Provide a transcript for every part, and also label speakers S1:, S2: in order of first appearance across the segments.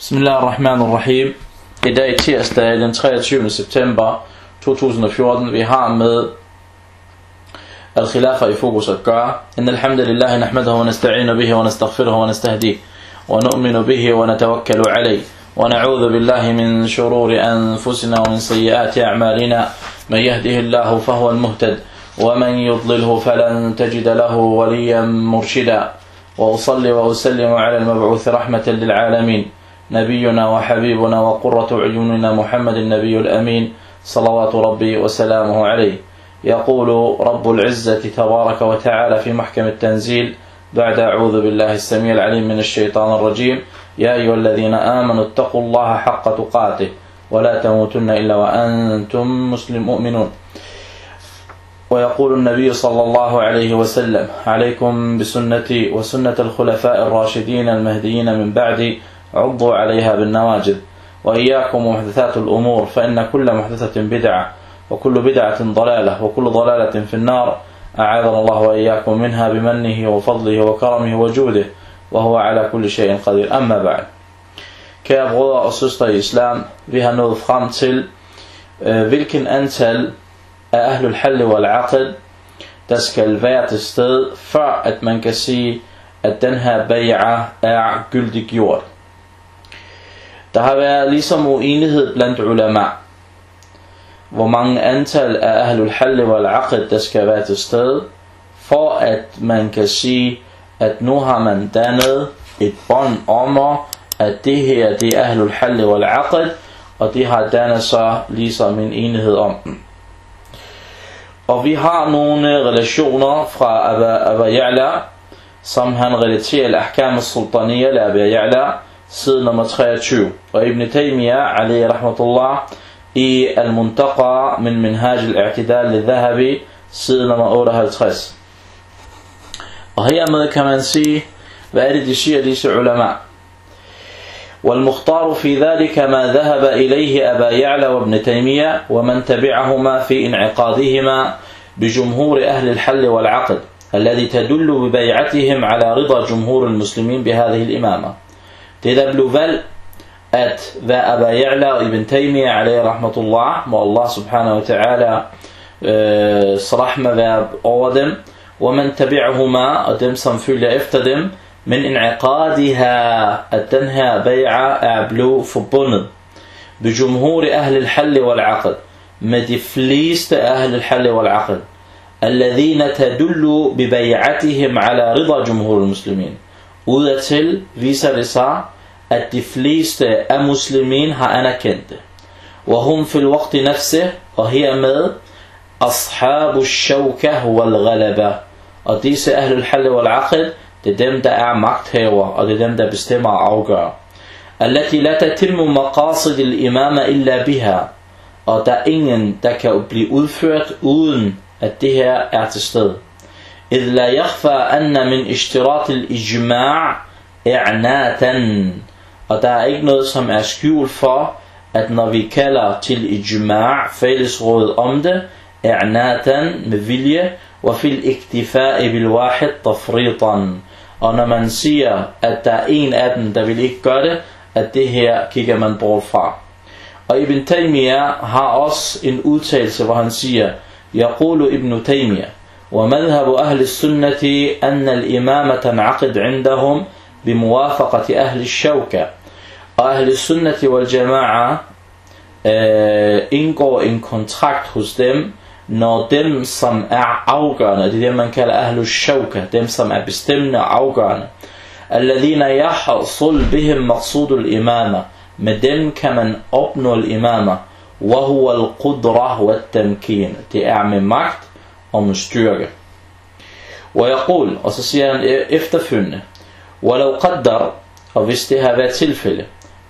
S1: Bismillahirrahmanirrahim. I dag tirsdag den 23. september 2014. Vi har med Al-Khilafa i fokus at gøre. إن الحمد لله نحمده ونستعين به ونستغفره ونستهديه ونؤمن به ونتوكل عليه ونعوذ بالله من شرور أنفسنا ومن سيئات أعمالنا من يهده الله فهو المهتد ومن يضلله فلن تجد له وليا مرشدا وأصلي وأسلم على المبعوث رحمة للعالمين نبينا وحبيبنا وقرة عيوننا محمد النبي الأمين صلوات ربي وسلامه عليه. يقول رب العزة تبارك وتعالى في محكم التنزيل بعد أعوذ بالله السميع العليم من الشيطان الرجيم. يا أيها الذين آمنوا اتقوا الله حق تقاته ولا تموتن إلا وأنتم مسلم مؤمنون. ويقول النبي صلى الله عليه وسلم عليكم بسنتي وسنة الخلفاء الراشدين المهديين من بعدي عضوا عليها بالنواجذ. وإياكم ومحدثات الأمور فإن كل محدثة بدعة وكل بدعة ضلالة وكل ضلالة في النار. أعاذنا الله وإياكم منها بمنه وفضله وكرمه وجوده وهو على كل شيء قدير. أما بعد. Af Ahlul Halli wal Aqid, der skal være til sted, før at man kan sige, at den her bay'a er gyldig gjort. Der har været ligesom uenighed blandt ulama, hvor mange antal af Ahlul Halli wal Aqid, der skal være til stede, for at man kan sige, at nu har man dannet et bånd om, at det her, det er Ahlul Halli wal Aqid, og det har dannet så ligesom en enighed om den. Og vi har nogle øh, relationer fra Abba, Abba Ya'la, som han relaterer al-Ahkam al-Sultaniya eller Aba Ya'la, side nummer 23. Og Ibn Taymiyyah, alayhi rahmatullah, i Al-Muntaqa min Minhaj al-I'tidal al-Dhahabi, side nummer 58. Og hermed kan man sige, hvad er det, de siger, disse ulama? والمختار في ذلك ما ذهب إليه أبا يعلى وابن تيمية ومن تبعهما في انعقادهما بجمهور أهل الحل والعقد الذي تدل ببيعتهم على رضا جمهور المسلمين بهذه الإمامة Det der blev valgt at hvad Abba Ya'la og Ibn Taymiyyah alayhi rahmatullah, må Allah subhanahu wa ta'ala øh, rahma være over dem, og man tabi'ahuma, og dem som følger efter dem, men in'iqadiha, at den her bay'a er blevet forbundet. بجمهور أهل الحل والعقد med de fleste أهل الحل والعقد الذين تدل ببيعتهم على رضا جمهور المسلمين Udadtil viser det sig, at de fleste af muslimin har anerkendt det. وهم في الوقت نفسه og hermed أصحاب الشوكة والغلبة og disse أهل الحل والعقد det er dem der er magthaver og det er dem der bestemmer og afgør التي لا تتم مقاصد الإمامة إلا بها og der er ingen der kan blive udført uden at det her er til stede إذ لا يخفى أن من اشتراط الإجماع إعناتا og der er ikke noget som er skjult for at når vi kalder til ijma' fællesrådet om det إعناتا med vilje وفي الاكتفاء بالواحد تفريطا og når man siger at der er en af dem der vil ikke gøre det at det her kigger man bort fra og Ibn Taymiyyah har også en udtalelse hvor han siger يقول ابن تيمية ومذهب أهل السنة أن الإمامة تنعقد عندهم بموافقة أهل الشوكة وأهل السنة والجماعة øh, indgår en kontrakt hos dem, når dem, som er afgørende, det er det, man kalder Ahlus Shawka, dem, som er bestemmende og afgørende, الذين يحصل بهم مقصود الإمامة med dem kan man opnå الإمامة وهو القدرة والتمكين det er med magt og med styrke ويقول og så siger han efterfølgende ولو قدر og hvis det har været tilfælde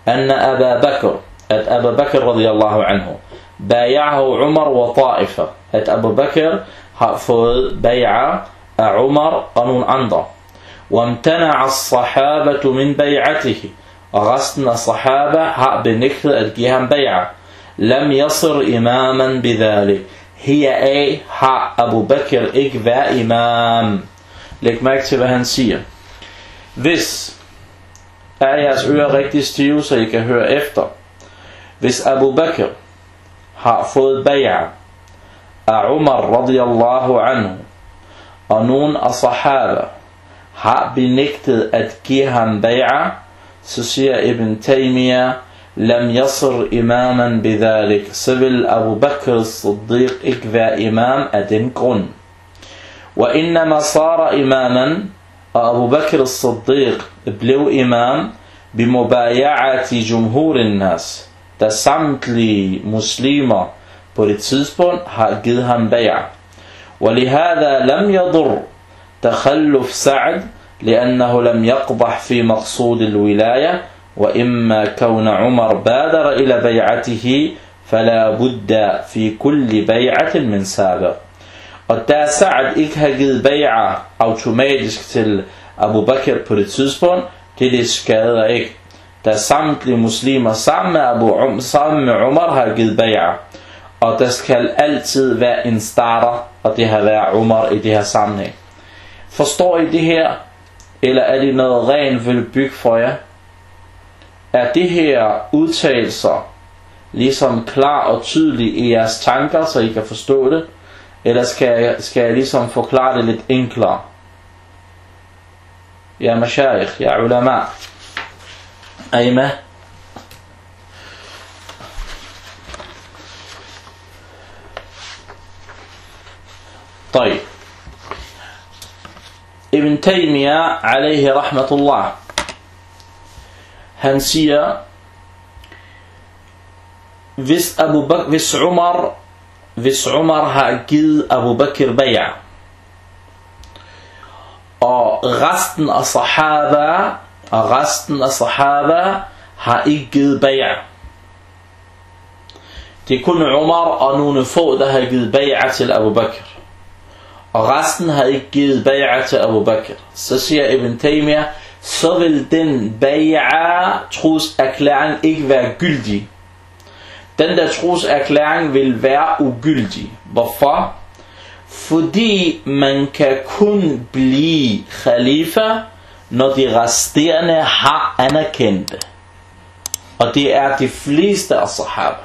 S1: أن أبا بكر at Abu Bakr radiyallahu anhu بايعه عمر وطائفة at Abu Bakr har fået bay'a af Umar og nogle andre وامتنع الصحابة من بيعته og resten af sahaba har benægtet at give ham bay'a لم يصر إماما بذلك heraf har Abu Bakr ikke været imam læg mærke til hvad han siger hvis er jeres ører rigtig stive, så I kan høre efter. Hvis Abu Bakr har fået bay'a af Umar radiyallahu anhu, og nogen af sahaba har benægtet at give ham bay'a, så siger Ibn Taymiyyah, لم يصر إماما بذلك. سبل أبو بكر الصديق إكذا إمام أدنكون وإنما صار إماما أبو بكر الصديق بلو إمام بمبايعة جمهور الناس. تسمت لي مسلمة بريتسيسبون هاقيدها مبايعة ولهذا لم يضر تخلف سعد لأنه لم يقبح في مقصود الولاية وإما كون عمر بادر إلى بيعته فلا بد في كل بيعة من سابق Og da Sa'ad ikke har givet bay'a automatisk til Abu Bakr på det tidspunkt, det det skader ikke. Da samtlige muslimer sammen med, Abu um, sammen med Umar har givet bay'a. Og der skal altid være en starter, og det har været Umar i det her sammenhæng. Forstår I det her? Eller er det noget rent vil bygge for jer? Er det her udtalelser ligesom klar og tydelig i jeres tanker, så I kan forstå det? Eller skal jeg, skal jeg ligesom forklare det lidt enklere? Ja, mashayikh, ja ulama. Er I med? طيب ابن تيمية عليه رحمة الله han siger, hvis, Abu Bakr, hvis, Umar, hvis Umar har givet Abu Bakr bay'a, og resten af sahaba, og resten af sahaba har ikke givet bay'a. Det er kun Umar og nogle få, der har givet bay'a til Abu Bakr. Og resten har ikke givet bay'a til Abu Bakr. Så siger Ibn Taymiyyah, så vil den bay'a troserklæring ikke være gyldig. Den der troserklæring vil være ugyldig. Hvorfor? Fordi man kan kun blive khalifa, når de resterende har anerkendt det. Og det er de fleste af sahaba.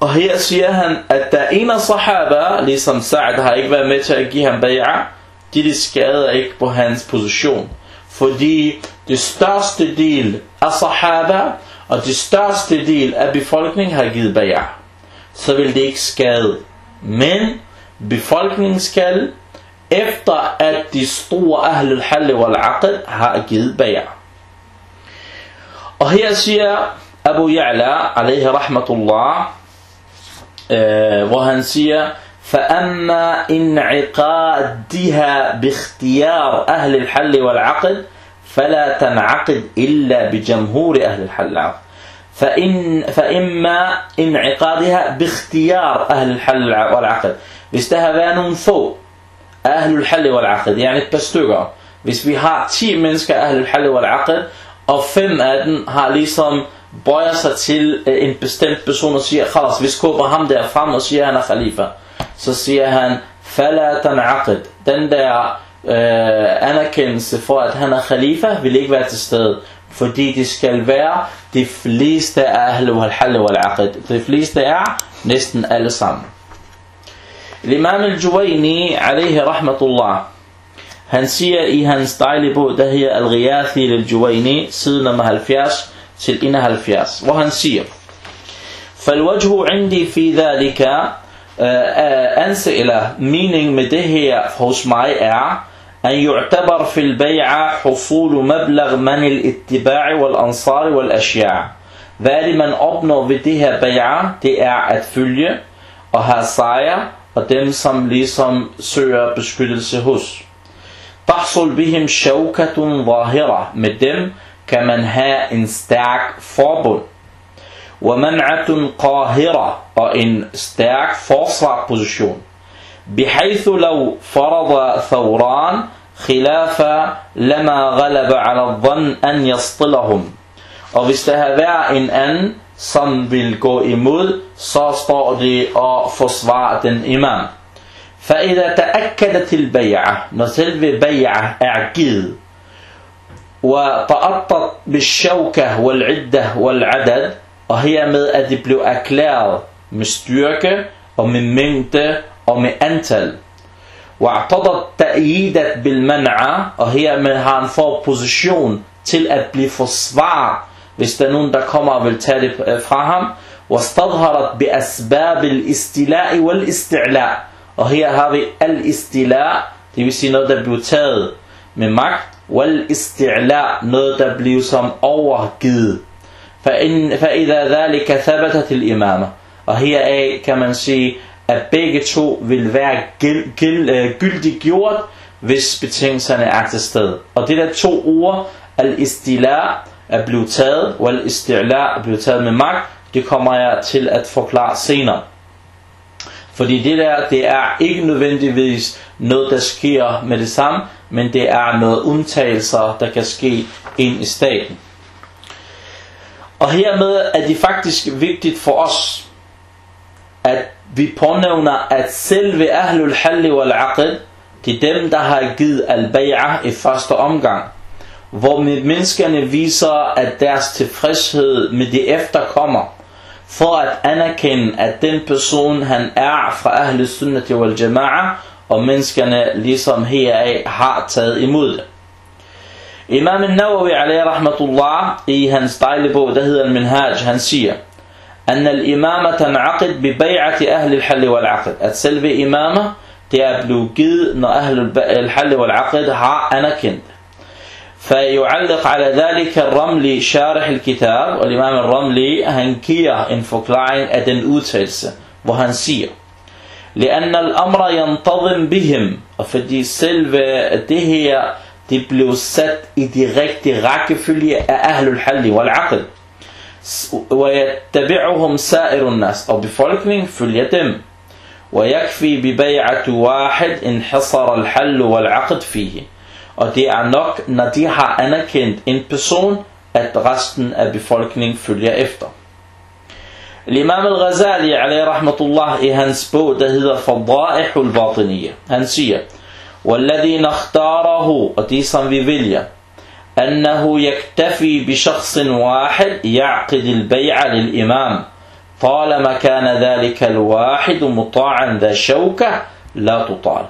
S1: Og her siger han, at der er en af sahaba, ligesom Sa'd har ikke været med til at give ham bay'a, dette skade skader ikke på hans position. Fordi det største del af sahaba og det største del af befolkningen har givet bay'a. Så vil det ikke skade. Men befolkningen skal, efter at de store ahlul halli wal aqd har givet bay'a. Og her siger Abu Ya'la, alaihi rahmatullah, øh, hvor han siger, فأما انعقادها باختيار أهل الحل والعقد فلا تنعقد إلا بجمهور أهل الحل والعقد فإن فإما انعقادها باختيار أهل الحل والعقد Hvis der har været nogle få Ahlul Halli wal Aqd, yani et par stykker. Hvis vi har 10 mennesker Ahlul Halli wal Aqd, og fem af dem har ligesom bøjer sig til en bestemt person og siger, Khalas, vi skubber ham der frem og siger, at han er khalifa. Så siger han, Fala tan'aqid. Den der øh, anerkendelse for, at han er khalifa, vil ikke være til stede. Fordi det skal være de fleste af Ahlul Halli wal Aqd. De fleste er næsten alle sammen. Imam al-Juwayni, alayhi rahmatullah, han siger i hans dejlige bog, der her Al-Ghiyathi al-Juwayni, side nummer 70 til 71, hvor han siger, فالوجه عندي في ذلك أنسئلة meaning med det her hos mig er أن يعتبر في البيعة حصول مبلغ من الاتباع والأنصار والأشياء Hvad er det, man opnår ved det her bay'a? Det er at følge og have sejr, og dem, som ligesom søger beskyttelse hos. Tahsul bihim shawkatun zahira. Med dem kan man have en stærk forbund. ومنعة قاهرة. وإن استعق فصع بوزيشون بحيث لو فرض ثوران خلاف لما غلب على الظن أن يصطلهم. وفيس تهذا إن أن صن بالكو إمود صاستعدي أفصوع دن إمام. فإذا تأكدت البيعة نسل ببيعة أعقيد وتأطت بالشوكة والعدة والعدد og hermed at det blev erklæret med styrke og med mængde og med antal. واعتضت تأييدت بالمنع og hermed har han fået position til at blive forsvaret, hvis der er nogen, der kommer og vil tage det fra ham. واستظهرت بأسباب الاستيلاء والاستعلاء og her har vi al-istila, det vil sige noget, der bliver taget med magt, wal-isti'la, noget, der bliver som overgivet. فإذا ذلك ثبتت الإمامة og heraf kan man sige, at begge to vil være gyldigt gjort, hvis betingelserne er til stede. Og det der to ord, al-istila, er blevet taget, wal-isti'la er blevet taget med magt, det kommer jeg til at forklare senere. Fordi det der, det er ikke nødvendigvis noget, der sker med det samme, men det er noget undtagelser, der kan ske ind i staten. Og hermed er det faktisk vigtigt for os, at vi pånævner, at selve Ahlul Halli wal Aqid, det er dem, der har givet al-bay'ah i første omgang. Hvor menneskerne viser, at deres tilfredshed med de efterkommer, for at anerkende, at den person, han er fra Ahlul Sunnati wal Jama'ah, og menneskerne ligesom heraf har taget imod det. Imam al-Nawawi alayhi rahmatullah i hans dejlige bog, der hedder al-Minhaj, han siger, الإمامة تنعقد ببيعة أهل الحل والعقد at selve imama det er blevet givet når أهل الحل والعقد har anerkendt فيعلق على ذلك الرملي شارح الكتاب والإمام الرملي han giver en forklaring af den udtalelse hvor han siger لأن الأمر ينتظم بهم og fordi selve det her det blev sat i de rigtige rækkefølge af Ahlul Halli wal Aqd. ويتبعهم سائر الناس og befolkningen følger dem. ويكفي ببيعة واحد انحصر الحل والعقد فيه. Og det er nok, når de har anerkendt en person, at resten af befolkningen følger efter. L'imam al-Ghazali, alayhi rahmatullah, i hans bog, der hedder Fadaihul Batiniyya, han siger, والذي نختاره det som vi vælger أنه يكتفي بشخص واحد يعقد البيع للإمام طالما كان ذلك الواحد مطاعا ذا شوكة لا تطال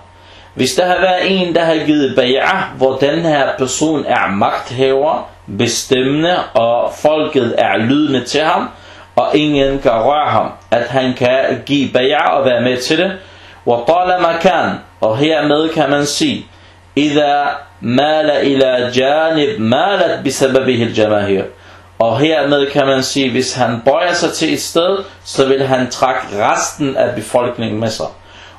S1: Hvis der har været en, der har givet bay'ah, hvor den her person er magthaver, bestemmende, og folket er lydende til ham, og ingen kan røre ham, at han kan give bay'ah og være med til det, وطالما كان og hermed kan man sige إذا مال إلى جانب مالت بسببه الجماهير og hermed kan man sige hvis han bøjer sig til et sted så vil han trække resten af befolkningen med sig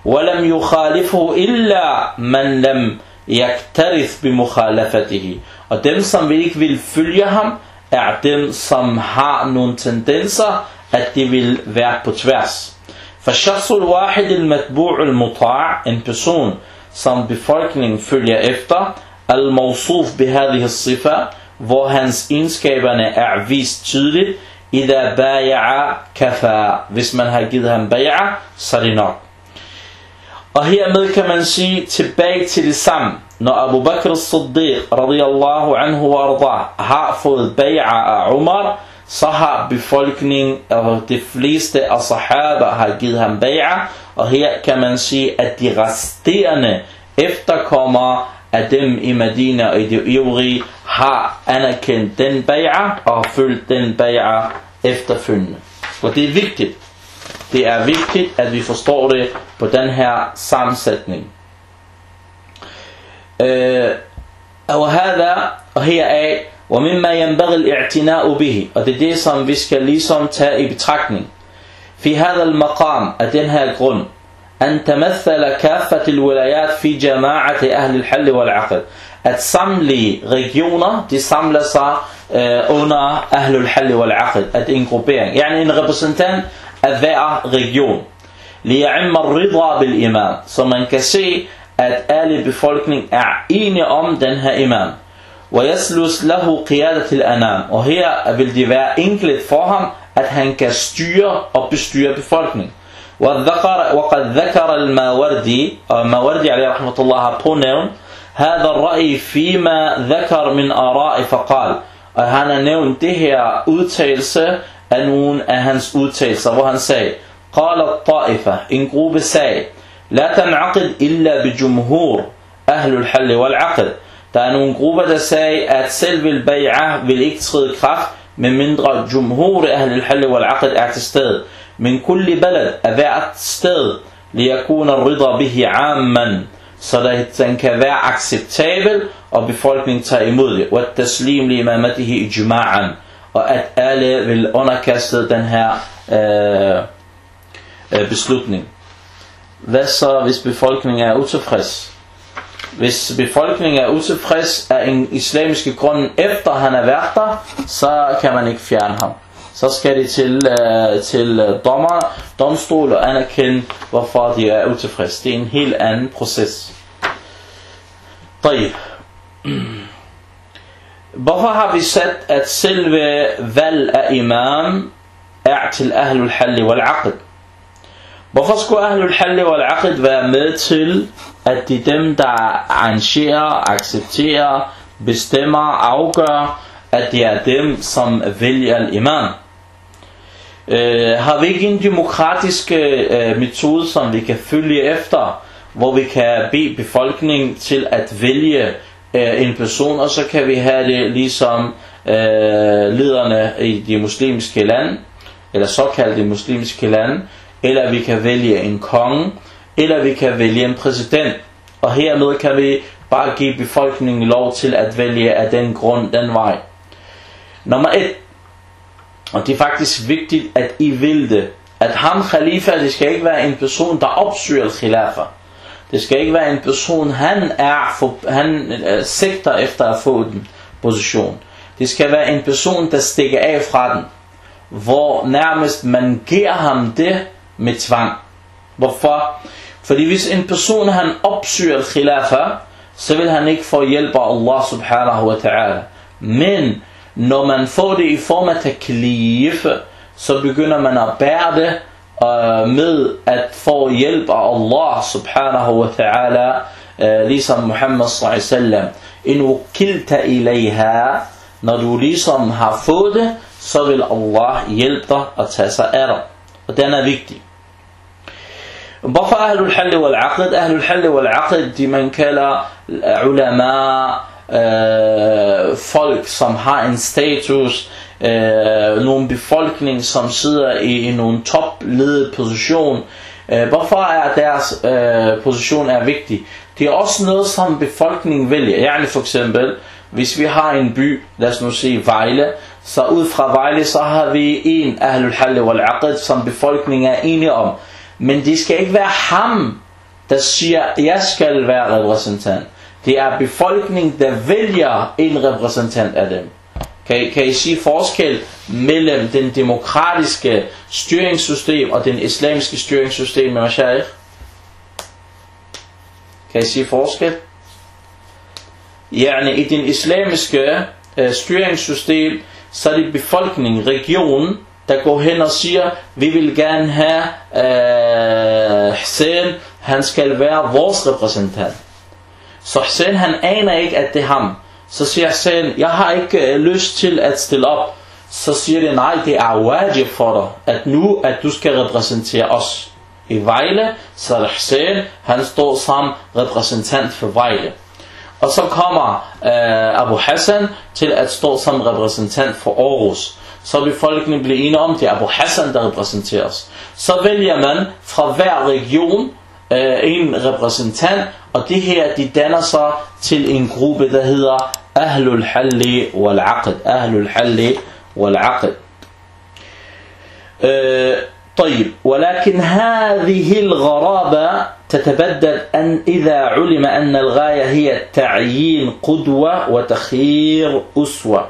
S1: ولم يخالفه إلا من لم يكترث بمخالفته og dem som ikke vil følge ham er dem som har nogle tendenser at de vil være på tværs فالشخص الواحد المتبوع المطاع en person som befolkningen følger efter الموصوف بهذه الصفة hvor hans egenskaberne er vist tydeligt إذا بايع كفى hvis man har givet ham bay'a så er det nok og hermed kan man sige tilbage til det samme når Abu Bakr as-Siddiq radiyallahu anhu wa arda har fået bay'a af Umar så har befolkningen og de fleste af sahaba har givet ham bay'a, og her kan man sige, at de resterende efterkommere af dem i Medina og i de øvrige har anerkendt den bay'a og følt den bay'a efterfølgende. Og det er vigtigt. Det er vigtigt, at vi forstår det på den her sammensætning. Øh, og her og heraf ومما ينبغي الاعتناء به. هذا som vi skal ligesom tage i betragtning في هذا المقام أدنها القرن أن تمثل كافة الولايات في جماعة أهل الحل والعقد أتسملي ريجيونا دي سملسا أنا آه، أهل الحل والعقد أتنقبين يعني إن غبسنتان أذاء ريجيون. ليعم الرضا بالإمام. سمن كسي أتالي بفولكنين أعيني أم دنها إمام. so ويسلس له قيادة الأنام og her vil det være enkelt for ham at han kan styre og bestyre befolkningen وذكر وقد ذكر الماوردي الماوردي عليه رحمة الله har pånævnt هذا الرأي فيما ذكر من آراء فقال og han har nævnt det her udtalelse af nogle af hans udtalelser, hvor han sagde, قال الطائفة en gruppe sagde, لا تنعقد إلا بجمهور أهل الحل والعقد der er nogle grupper, der sagde, at selv vil bay'ah vil ikke træde kraft, med mindre jumhur ahl al-hal wal-aqd er til stede. Men kulli balad er hvert sted, liyakuna rida bihi amman, så det, den kan være acceptabel, og befolkningen tager imod det. Og taslim li imamatihi ijma'an, og at alle vil underkaste den her øh, øh, beslutning. Hvad så, hvis befolkningen er utilfreds? hvis befolkningen er utilfreds af en islamiske grund, efter han er vært der, så kan man ikke fjerne ham. Så skal de til, øh, til øh, dommer, domstol og anerkende, hvorfor de er utilfredse. Det er en helt anden proces. 3. Hvorfor har vi sat, at selve valg af imam er til ahlul halli wal aqid? Hvorfor skulle ahlul halli wal aqid være med til at det er dem, der arrangerer, accepterer, bestemmer, afgør, at det er dem, som vælger imam. Øh, har vi ikke en demokratisk øh, metode, som vi kan følge efter, hvor vi kan bede befolkningen til at vælge øh, en person, og så kan vi have det ligesom øh, lederne i de muslimske lande, eller såkaldte muslimske lande, eller vi kan vælge en konge, eller vi kan vælge en præsident. Og hermed kan vi bare give befolkningen lov til at vælge af den grund, den vej. Nummer 1. og det er faktisk vigtigt, at I vil det, at ham khalifa, det skal ikke være en person, der opsøger khilafa. Det skal ikke være en person, han er for, han øh, sigter efter at få den position. Det skal være en person, der stikker af fra den, hvor nærmest man giver ham det med tvang. Hvorfor? Fordi hvis en person han opsøger khilafa, så vil han ikke få hjælp af Allah subhanahu wa ta'ala. Men når man får det i form af taklif, så begynder man at bære det øh, med at få hjælp af Allah subhanahu wa ta'ala, uh, ligesom Muhammad sallallahu alaihi wasallam. In ukilta ilayha, når du ligesom har fået det, så vil Allah hjælpe dig at tage sig af dig. Og den er vigtig. Hvorfor Ahlul Hall wal Aqd? Ahlul Hall wal Aqd, de man kalder ulama, øh, folk som har en status, øh, nogle befolkning som sidder i, i nogle topledet position. Øh, hvorfor er deres øh, position er vigtig? Det er også noget som befolkningen vælger. Jeg for eksempel, hvis vi har en by, lad os nu sige Vejle, så ud fra Vejle, så har vi en Ahlul Hall wal Aqd, som befolkningen er enige om. Men det skal ikke være ham, der siger, jeg skal være repræsentant. Det er befolkningen, der vælger en repræsentant af dem. Kan I, kan I sige forskel mellem den demokratiske styringssystem og den islamiske styringssystem med Mashaykh? Kan I sige forskel? Ja, i den islamiske øh, styringssystem, så er det befolkningen, regionen, der går hen og siger, vi vil gerne have øh, Hussein, han skal være vores repræsentant. Så Hussein han aner ikke, at det er ham. Så siger Hussein, jeg har ikke øh, lyst til at stille op. Så siger det, nej, det er wajib for dig, at nu, at du skal repræsentere os. I Vejle, så er Hussein, han står som repræsentant for Vejle. Og så kommer øh, Abu Hassan til at stå som repræsentant for Aarhus så vil folkene blive enige om, det er Abu Hassan, der repræsenterer os. Så vælger man fra hver region øh, en repræsentant, og det her, de danner sig til en gruppe, der hedder Ahlul Halli wal Aqd. Ahlul Halli wal Aqd. طيب ولكن هذه الغرابة تتبدد أن إذا علم أن الغاية هي تعيين قدوة وتخيير أسوة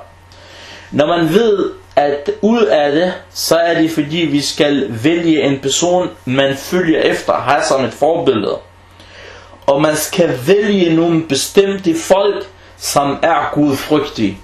S1: Når ved, at ud af det, så er det fordi, vi skal vælge en person, man følger efter, har som et forbillede. Og man skal vælge nogle bestemte folk, som er gudfrygtige.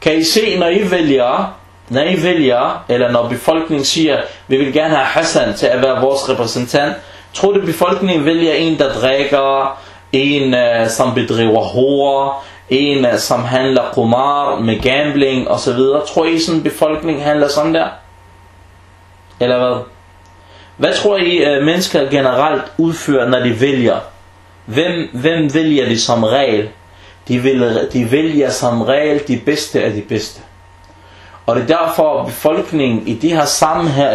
S1: Kan I se, når I vælger, når I vælger, eller når befolkningen siger, vi vil gerne have Hassan til at være vores repræsentant, tror du befolkningen vælger en, der drikker, en øh, som bedriver hår, en øh, som handler kumar med gambling osv. Tror I sådan en befolkning handler sådan der? Eller hvad? Hvad tror I øh, mennesker generelt udfører, når de vælger? Hvem, hvem vælger de som regel? De, vil, de vælger som regel de bedste af de bedste. Og det er derfor befolkningen i de her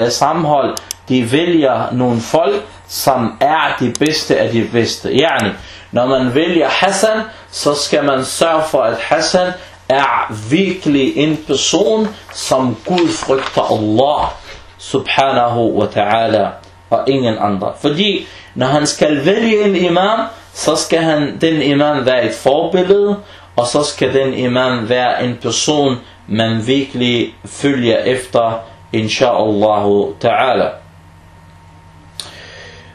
S1: øh, sammenhold, de vælger nogle folk, som er de bedste af de bedste. Yani, når man vælger Hassan, så skal man sørge for, at Hassan er virkelig en person, som Gud frygter Allah subhanahu wa ta'ala og ingen andre. Fordi når han skal vælge en imam, så skal han, den imam være et forbillede, og så skal den imam være en person, man virkelig følger efter, inshallah ta'ala.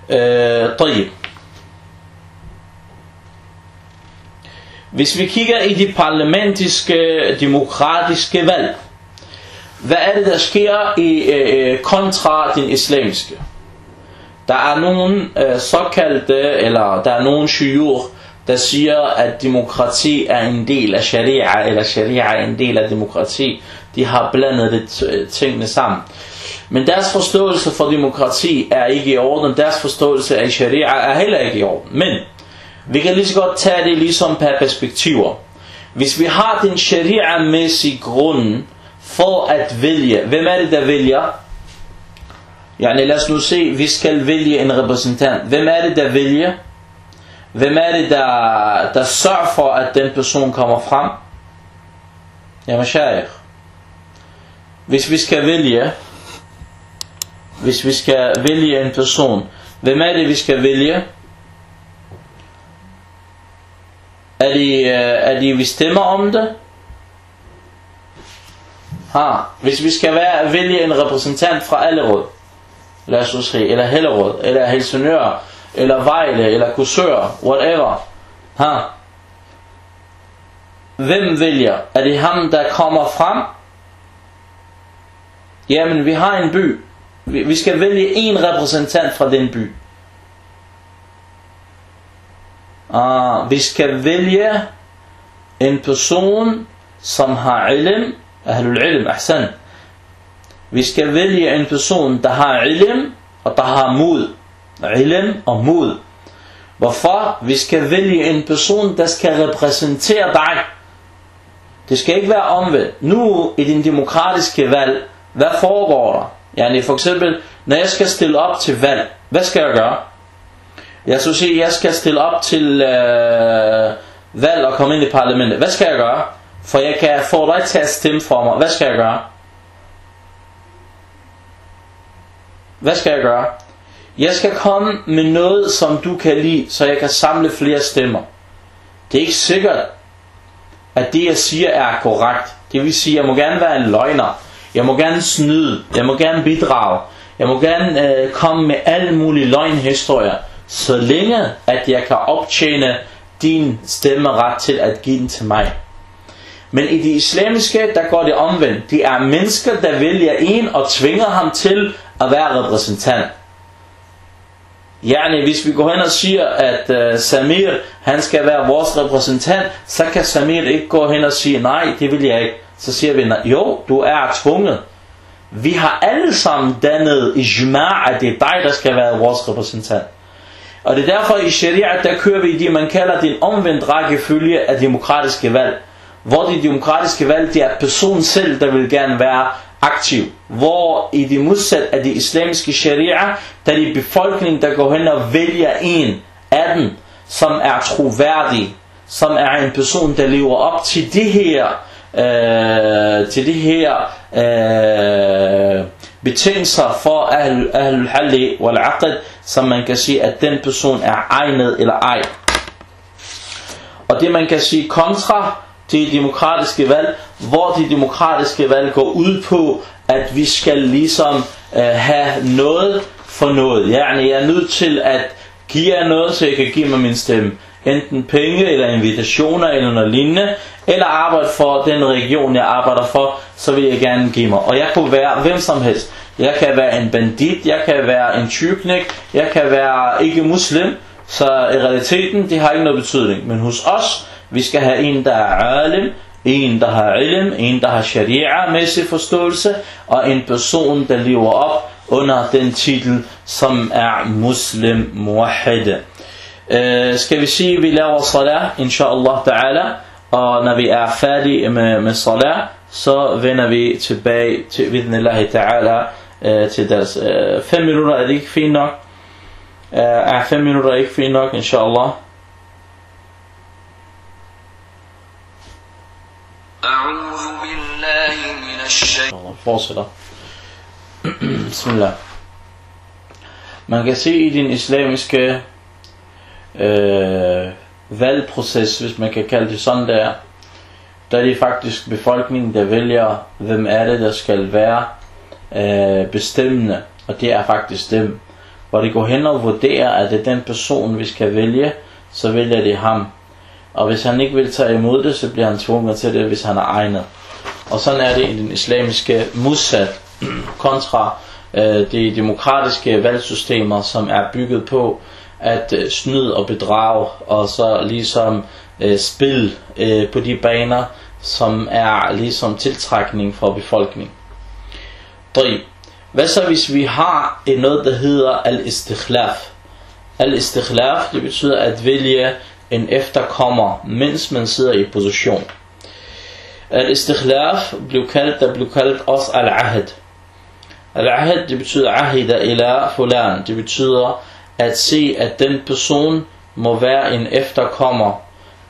S1: Øh, طيب. Hvis vi kigger i de parlamentiske, demokratiske valg, hvad er det, der sker i øh, kontra den islamiske? Der er nogle øh, såkaldte, eller der er nogle shiur, der siger, at demokrati er en del af sharia, eller sharia er en del af demokrati. De har blandet det tingene sammen. Men deres forståelse for demokrati er ikke i orden. Deres forståelse af sharia er heller ikke i orden. Men vi kan lige så godt tage det ligesom per perspektiver. Hvis vi har den sharia-mæssige grund for at vælge, hvem er det, der vælger? Yani lad os nu se, vi skal vælge en repræsentant. Hvem er det, der vælger? Hvem er det, der, der sørger for, at den person kommer frem? Ja, mashaykh. Hvis vi skal vælge, hvis vi skal vælge en person, hvem er det, vi skal vælge? Er de, øh, er de vi stemmer om det? Ha, hvis vi skal være, vælge en repræsentant fra alle råd, lad os sige, eller Hellerød, eller Helsingør, eller Vejle, eller Kursør, whatever. Ha. Hvem vælger? Er det ham, der kommer frem? Jamen, vi har en by. Vi skal vælge en repræsentant fra den by. Ah, vi skal vælge en person, som har ilm, ahlul ilm, ahsan. Vi skal vælge en person, der har ilm, og der har mod. Ilm og mod. Hvorfor? Vi skal vælge en person, der skal repræsentere dig. Det skal ikke være omvendt. Nu i din demokratiske valg, hvad foregår der? Yani for eksempel, når jeg skal stille op til valg, hvad skal jeg gøre? Jeg skulle sige, jeg skal stille op til øh, valg og komme ind i parlamentet. Hvad skal jeg gøre? For jeg kan få dig til at stemme for mig. Hvad skal jeg gøre? Hvad skal jeg gøre? Jeg skal komme med noget, som du kan lide, så jeg kan samle flere stemmer. Det er ikke sikkert, at det jeg siger er korrekt. Det vil sige, at jeg må gerne være en løgner. Jeg må gerne snyde. Jeg må gerne bidrage. Jeg må gerne øh, komme med alle mulige løgnhistorier. Så længe at jeg kan optjene din stemmeret til at give den til mig. Men i de islamiske, der går det omvendt. Det er mennesker, der vælger en og tvinger ham til at være repræsentant. Yani, hvis vi går hen og siger, at uh, Samir, han skal være vores repræsentant, så kan Samir ikke gå hen og sige, nej, det vil jeg ikke. Så siger vi, jo, du er tvunget. Vi har alle sammen dannet ijma' at det er dig, der skal være vores repræsentant. Og det er derfor i sharia, der kører vi i det, man kalder den omvendt rækkefølge af demokratiske valg. Hvor de demokratiske valg, det er personen selv, der vil gerne være aktiv. Hvor i det modsat af det islamiske sharia, der er det befolkningen, der går hen og vælger en af dem, som er troværdig, som er en person, der lever op til det her, øh, til det her øh, betingelser for al-halli wal-aqd, som man kan sige, at den person er egnet eller ej. Og det man kan sige kontra til demokratiske valg, hvor de demokratiske valg går ud på, at vi skal ligesom øh, have noget for noget. Jeg er nødt til at give jer noget, så jeg kan give mig min stemme. Enten penge, eller invitationer, eller noget lignende. Eller arbejde for den region, jeg arbejder for, så vil jeg gerne give mig. Og jeg kunne være hvem som helst. Jeg kan være en bandit, jeg kan være en tyvknæk, jeg kan være ikke muslim, Så i realiteten, det har ikke noget betydning. Men hos os, vi skal have en, der er alim, en, der har ilm, en, der har sharia-mæssig forståelse, og en person, der lever op under den titel, som er muslim muwahid. Uh, øh, skal vi sige, at vi laver salat, inshallah ta'ala, og når vi er færdige med, med salat, så vender vi tilbage til vidnillahi ta'ala uh, til deres uh, fem minutter. Er det ikke fint nok? Uh, er fem minutter ikke fint nok, inshallah? fortsætter. Bismillah. Man kan se i den islamiske øh, valgproces, hvis man kan kalde det sådan der, der er det faktisk befolkningen, der vælger, hvem er det, der skal være øh, bestemmende. Og det er faktisk dem. Hvor de går hen og vurderer, at det er den person, vi skal vælge, så vælger de ham. Og hvis han ikke vil tage imod det, så bliver han tvunget til det, hvis han er egnet. Og sådan er det i den islamiske modsat kontra øh, de demokratiske valgsystemer, som er bygget på at øh, snyde og bedrage, og så ligesom øh, spil øh, på de baner, som er ligesom tiltrækning for befolkningen. 3. Hvad så hvis vi har øh, noget, der hedder al-istikhlaf? Al-istikhlaf, det betyder at vælge en efterkommer, mens man sidder i position. Al-istikhlaf blev kaldt, der blev kaldt også al-ahd. Al-ahd, det betyder ahida ila fulan. Det betyder at se, at den person må være en efterkommer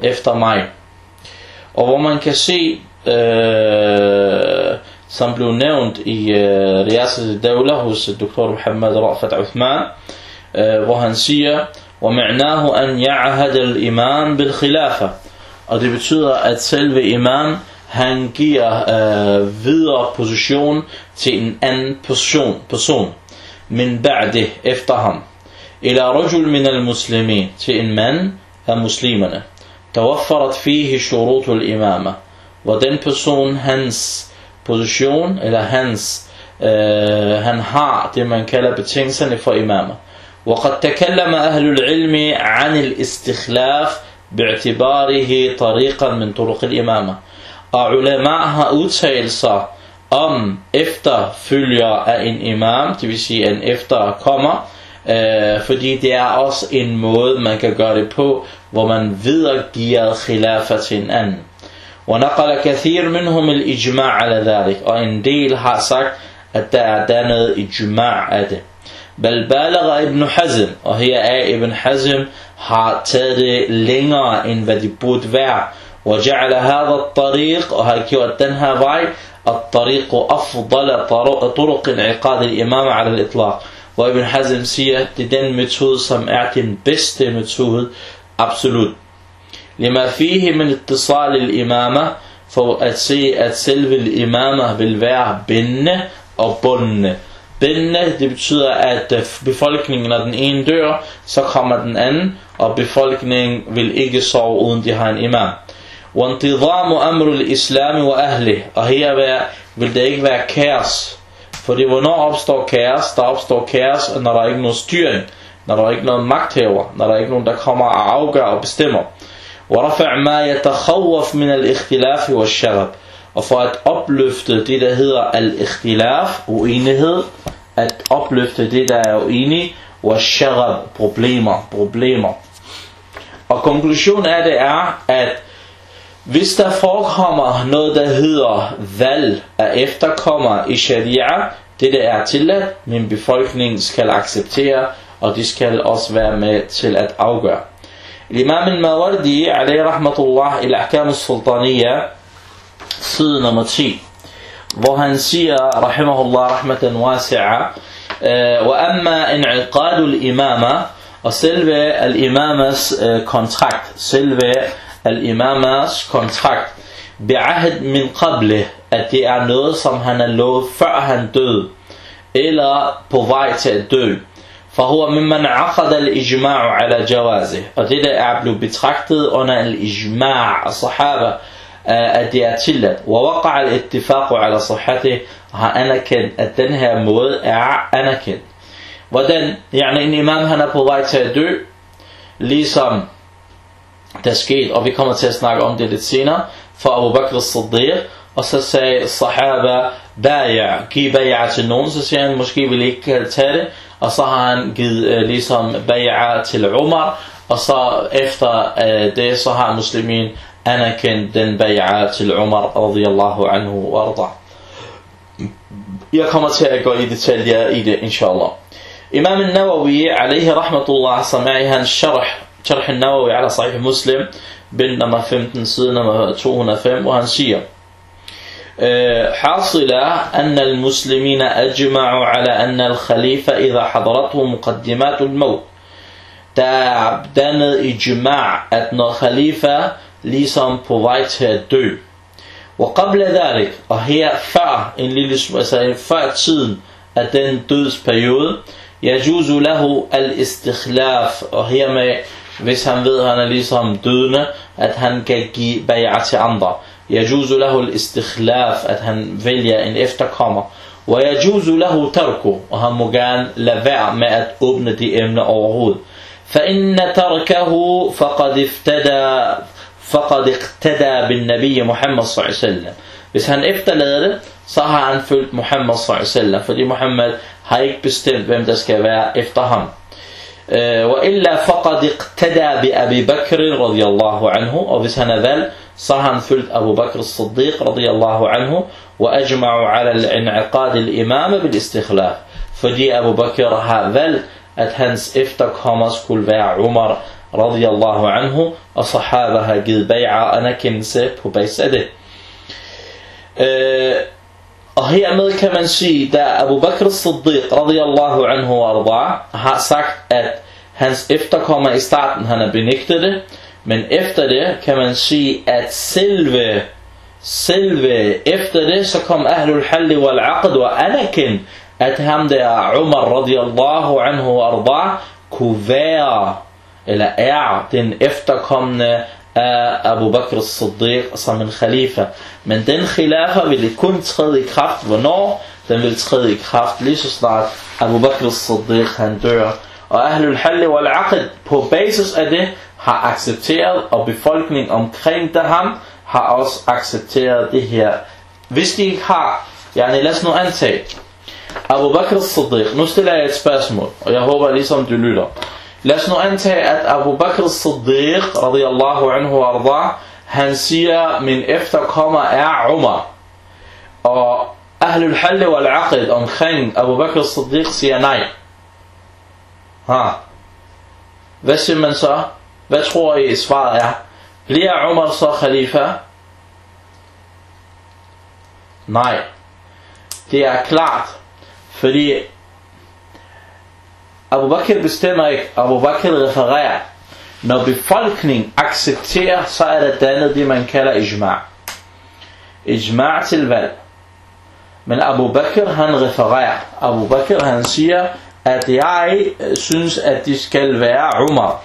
S1: efter mig. Og hvor man kan se, øh, som blev nævnt i øh, Riyasat Dawla hos Dr. Muhammad Rafat Uthman, øh, hvor han siger, وَمَعْنَاهُ أَنْ يَعْهَدَ الْإِمَامِ بِالْخِلَافَةِ Og det betyder, at selve imam, han giver øh, videre position til en anden person, person min ba'de, efter ham. إلى رجل من المسلمين. تئن من؟ مسلمنا توفرت فيه شروط الإمامة. ودن بسون هنس. بوزيشون إلى هنس. هن ها دي من كلا بتينسن إمامة. وقد تكلم أهل العلم عن الاستخلاف باعتباره طريقا من طرق الإمامة. أعلماءها أتسيلسا أم إفتا فليا أين إمام. تبسي أن إفتا كما øh, fordi det er også en måde, man kan gøre det på, hvor man videregiver khilafa til en anden. ونقل كثير منهم الإجماع على ذلك og en del har sagt at der er der noget ijma' af det بل بالغ ابن حزم og her er Ibn Hazm har taget det længere end hvad det burde være وجعل هذا الطريق og har gjort den her vej الطريق أفضل طرق انعقاد الإمام على الإطلاق hvor Ibn Hazm siger det er den metode som er den bedste metode absolut لما فيه من اتصال الإمامة for at se at selve imama vil være bindende og bundne. Bindende, det betyder at befolkningen, når den ene dør, så kommer den anden, og befolkningen vil ikke sove uden de har en imam. وانتظام أمر الإسلام وأهله og her vil det ikke være kaos. Fordi hvornår opstår kaos? Der opstår kaos, når der er ikke nogen styring, når der er ikke nogen magthaver, når der er ikke nogen, der kommer og afgør og bestemmer. ورفع ما يتخوف من الاختلاف والشغب og for at opløfte det der hedder al-ikhtilaf, uenighed, at opløfte det der er uenig, og sharab, problemer, problemer. Og konklusionen af det er, at hvis der forekommer noget, der hedder valg af efterkommer i sharia, det der er tilladt, min befolkning skal acceptere, og de skal også være med til at afgøre. الإمام الماوردي عليه رحمة الله الأحكام السلطانية side nummer 10 hvor han siger rahimahullah rahmatan wasi'a وأما انعقاد الإمامة og selve al-imamas kontrakt selve al-imamas kontrakt بعهد من قبله at det er noget som han er lovet før han døde eller på vej til at dø فهو ممن عقد الإجماع على جوازه og det der er blevet betragtet under al-ijma' af sahaba at det er tilladt ووقع الاتفاق على صحته har anerkendt at den her måde er anerkendt hvordan يعني en imam han er på vej til at dø ligesom der skete, og vi kommer til at snakke om det lidt senere, for Abu Bakr al-Siddiq, og så sagde sahaba, baya, giv baya til nogen, så siger han, måske vil ikke tage det, og så har han givet øh, ligesom baya til Umar, og så efter øh, det, så har muslimin anerkendt den baya til Umar, radiyallahu anhu, og arda. Jeg kommer til at gå i detaljer i det, inshallah. Imam al-Nawawi, alayhi rahmatullah, som er i hans sharh, Sharh النووي على صحيح مسلم Muslim, bind nummer 15, side nummer 205, hvor حاصل أن المسلمين أجمعوا على أن الخليفة إذا حضرته مقدمات الموت. تعبدان إجماع أن الخليفة ليسان بوفايت هدو وقبل ذلك وهي فاء إن فاء تسين أتن دوز بيود يجوز له الاستخلاف وهي ما hvis han ved, at han er ligesom dødende, at han kan give bay'ah til andre. يجوز له الاستخلاف, at han vælger en efterkommer. ويجوز له تركه, lade være med at åbne de emner overhovedet. فإن تركه فقد افتدى فقد اقتدى بالنبي محمد صلى الله عليه وسلم Hvis han efterlader det, så har han følgt Muhammad sallallahu alaihi wasallam, fordi Muhammad har ikke bestemt, hvem der skal være efter ham. وإلا فقد اقتدى بأبي بكر رضي الله عنه og hvis han er valgt, så har han følgt Abu Bakr as-Siddiq رضي الله عنه وأجمعوا على الانعقاد الإمام بالاستخلاف fordi Abu Bakr har valgt at hans efterkommer skulle være Umar radiyallahu anhu, og sahaba har givet bay'a anerkendelse på basis af det. Øh, og hermed kan man sige, da Abu Bakr Siddiq radiyallahu anhu arda, har sagt, at hans efterkommer i starten, han har benægtet det, men efter det kan man sige, at selve, selve efter det, så kom Ahlul Halli wal Aqd og anerkendt, at ham der Umar radiyallahu anhu arda kunne være eller er den efterkommende af Abu Bakr as-Siddiq som en khalifa. Men den khilafa ville kun træde i kraft, hvornår? Den vil træde i kraft lige så snart Abu Bakr as-Siddiq han dør. Og Ahlul Halli wal Aqd på basis af det har accepteret, og befolkningen omkring der ham har også accepteret det her. Hvis de ikke har, yani lad os nu antage, Abu Bakr as-Siddiq, nu stiller jeg et spørgsmål, og jeg håber ligesom du lytter. لأنه انتهت أبو بكر الصديق رضي الله عنه وأرضاه هنسية من افتقام عمر أهل الحل والعقد omkring Abu Bakr Siddiq siger nej. Ha. Hvad siger man så? Hvad tror I svaret er? Bliver Umar så khalifa? Nej. Det er klart, fordi Abu Bakr bestemmer ikke, Abu Bakr refererer. Når befolkningen accepterer, så er der dannet det, man kalder ijma'. Ijma' til valg. Men Abu Bakr han refererer. Abu Bakr han siger, at jeg øh, synes, at de skal være Umar.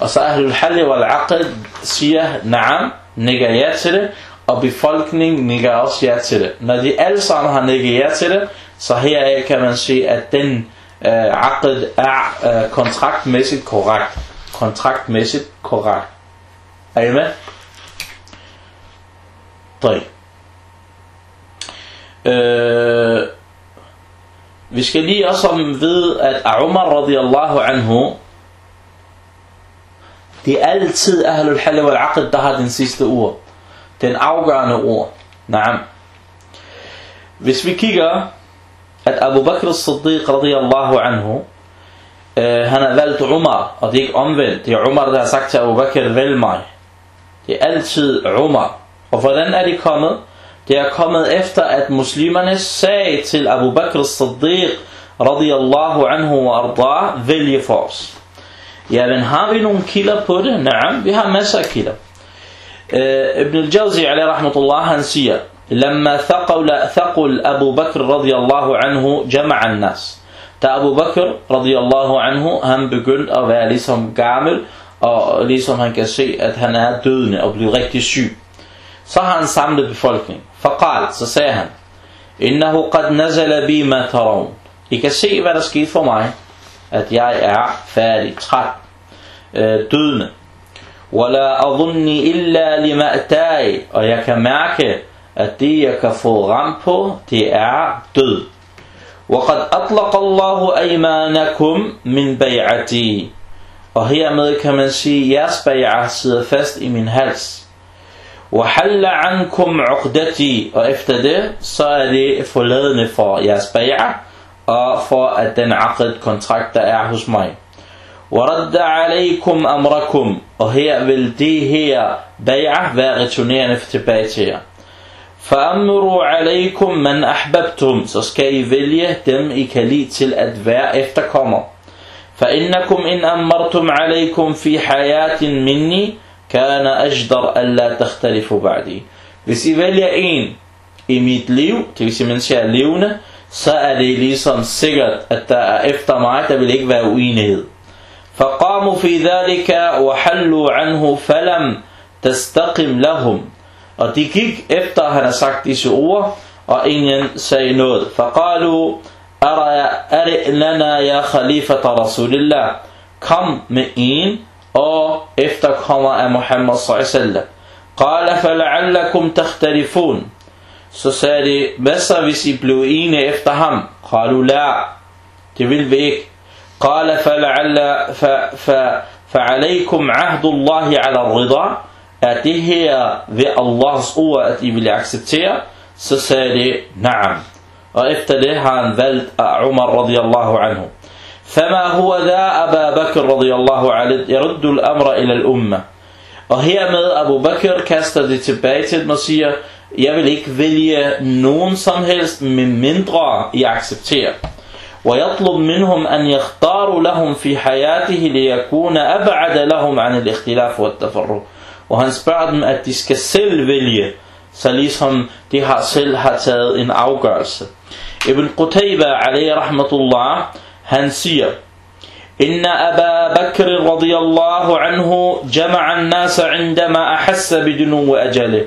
S1: Og så Ahlul Halli wal Aqd siger, naam, nikker ja til det, og befolkningen nikker også ja til det. Når de alle sammen har nikket ja til det, så heraf kan man sige, at den øh, aqid er øh, kontraktmæssigt korrekt. Kontraktmæssigt korrekt. Er I med? 3. Øh, vi skal lige også om ved, at Umar radiallahu anhu, det er altid Ahlul Halal wal Aqid, der har den sidste ord. Den afgørende ord. Naam. Hvis vi kigger at Abu Bakr as-Siddiq radiyallahu anhu, øh, han har valgt Umar, og det er ikke omvendt. Det er Umar, der har sagt til Abu Bakr, vælg mig. Det er altid Umar. Og hvordan er det kommet? Det er kommet efter, at muslimerne sagde til Abu Bakr as-Siddiq radiyallahu anhu wa arda, vælge for os. Ja, men har vi nogle kilder på det? Nej, vi har masser af kilder. Uh, Ibn al-Jawzi, alayhi rahmatullah, han siger, لما ثقل ثقل أبو بكر رضي الله عنه جمع الناس da Abu Bakr radiyallahu anhu, han begyndte at være ligesom gammel, og ligesom han kan se, at han er dødende og bliver rigtig syg. Så har han samlet befolkningen. Faqal, så sagde han, Innahu qad nazala bi ma tarawun. I kan se, hvad der skete for mig, at jeg er færdig, træt. øh, dødende. Wala adunni illa lima'tai. Og jeg kan mærke, at det jeg kan få ram på, det er død. وقد أطلق الله أيمانكم من بيعتي Og hermed kan man sige, at jeres bay'ah sidder fast i min hals. وحل عنكم عقدتي Og efter det, så er det forladende for jeres bay'ah, og for at den aqd kontrakt, der er hos mig. وَرَدَّ عَلَيْكُمْ أَمْرَكُمْ Og her vil det her bay'ah være returnerende tilbage til jer. فَأَمْرُوا عَلَيْكُمْ مَنْ أَحْبَبْتُمْ Så skal I vælge dem, I kan lide til at være efterkommer. فإنكم إن أمرتم عليكم في حياة مني كان أجدر ألا تختلفوا بعدي Hvis I vælger en i mit liv, det vil sige, mens jeg er levende, så er det ligesom sikkert, at der er efter mig, der vil ikke være uenighed. فقاموا في ذلك وحلوا عنه فلم تستقم لهم Og de gik efter, han har sagt disse ord, og ingen sagde noget. فقالوا أرئ لنا يا خليفة رسول Kom med en og efterkommer af Muhammad s.a.v. قال فلعلكم تختلفون Så sagde de, hvad så hvis I blev enige efter ham? قالوا لا Det vil vi ikke. قال فلعل فعليكم عهد الله على الرضا Er det her ved Allahs ord, at I vil acceptere? Så sagde de, na'am. Og efter det har han valgt af Umar radiyallahu anhu. فما هو ذا أبا بكر رضي الله الأمر إلى الأمة Og hermed Abu Bakr kaster det tilbage til dem og siger, jeg vil ikke vælge nogen som helst, med mindre I accepterer. ويطلب منهم أن يختاروا لهم في حياته ليكون أبعد لهم عن الاختلاف والتفرق. Og han spørger dem, at de skal selv vælge, så ligesom de har selv har taget en afgørelse. Ibn Qutayba alayhi rahmatullah, han siger, إن أبا بكر رضي الله عنه جمع الناس عندما أحس بدنو أجله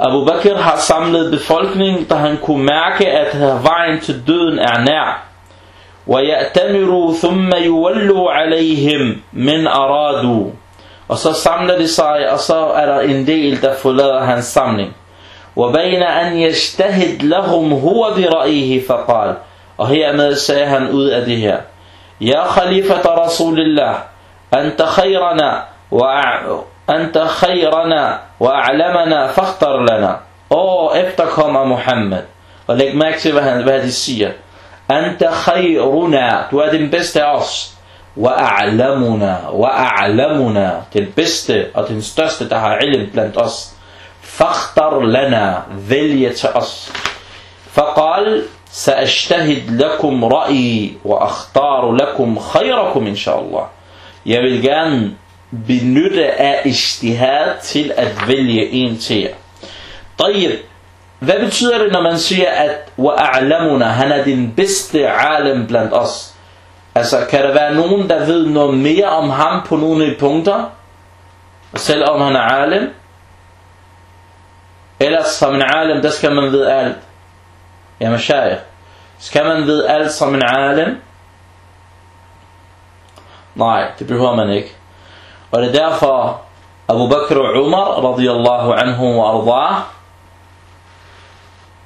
S1: Abu Bakr har samlet befolkningen, da han kunne mærke, at vejen til døden er nær. وَيَأْتَمِرُوا ثُمَّ يُوَلُّوا عَلَيْهِمْ مِنْ أَرَادُوا Og så samler de sig, og så er der en del, der forlader hans samling. وَبَيْنَ أَنْ يَجْتَهِدْ لَهُمْ هُوَ بِرَأِيهِ فَقَالْ Og hermed sagde han ud af det her. يا خليفة رسول الله أنت خيرنا أنت خيرنا وأعلمنا فاختر لنا Åh, efterkommer Muhammed. Og læg mærke til, hvad, de siger. Anta khayruna. Du er den bedste af os. Wa a'lamuna. Den bedste og den største, der har ilm blandt os. Fakhtar lana. Vælge til os. فقال سأجتهد لكم رأيي وأختار لكم خيركم إن شاء الله. Jeg vil gerne benytte af ijtihad til at vælge en til jer. طيب, hvad betyder det, når man siger, at وَأَعْلَمُنَا, han er den bedste alim blandt os? Altså, kan der være nogen, der ved noget mere om ham på nogle punkter? Selvom han er alim? Ellers som en alim, der skal man vide alt. Ja, shaykh. Skal man vide alt som en alim? Nej, det behøver man ikke. Og det er derfor Abu Bakr og Umar radiyallahu anhu og arda'ah,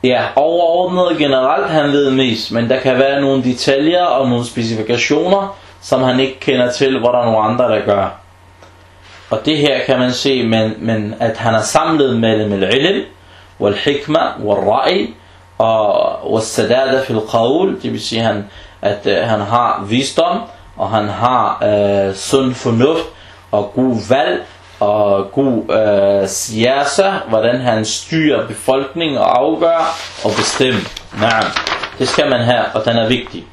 S1: Ja, overordnet generelt han ved mest, men der kan være nogle detaljer og nogle specifikationer, som han ikke kender til, hvor der er nogle andre, der gør. Og det her kan man se, men, men at han har samlet mellem al-ilm, wal-hikma, wal-ra'i, og wal-sadada fil qawl, det vil sige, han, at øh, han har visdom, og han har øh, sund fornuft, og god valg, og god øh, siyasa, hvordan han styrer befolkningen og afgør og bestemmer. Nej, det skal man have, og den er vigtig.